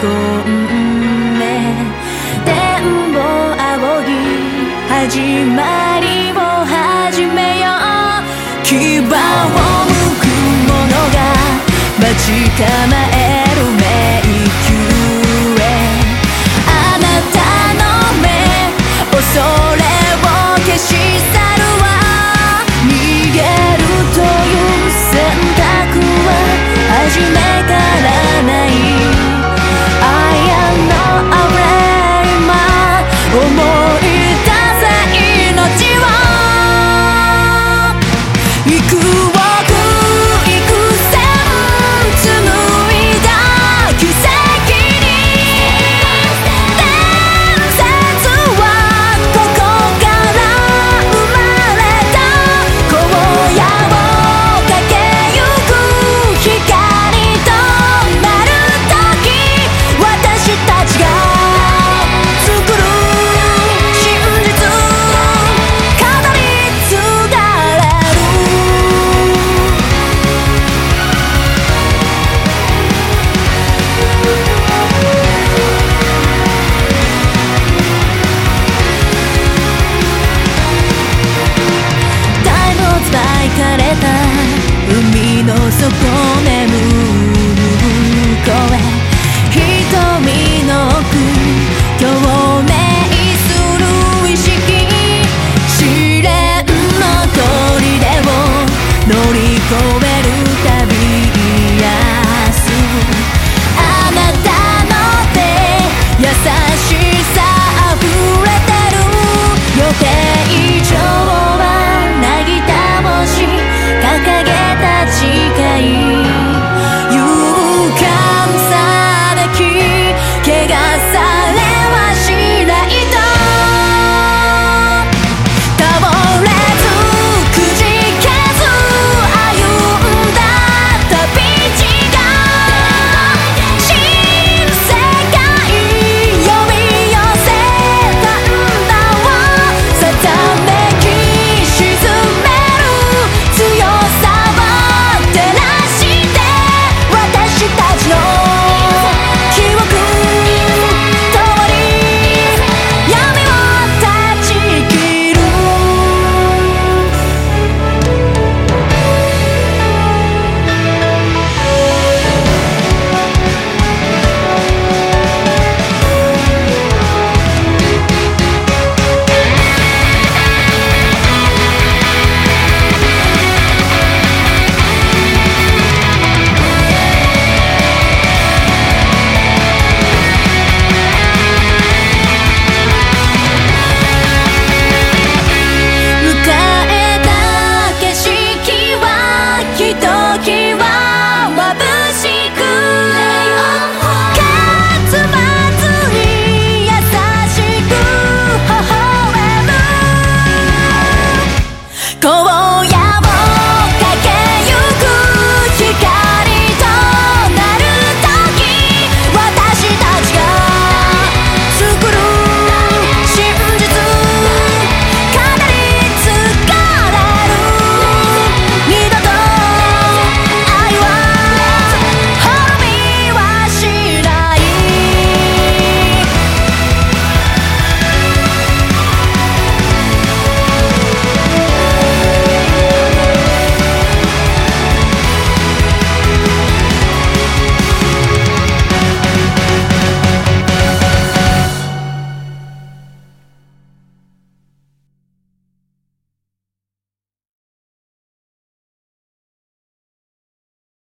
込んで電を仰ぎ始まりを始めよう。牙をむくものが待ち構え乗り越えるたび癒あなたの手優しさあふれてる。予定以上はなぎ倒し掲げた誓い。勇敢さなき怪我されはしないと。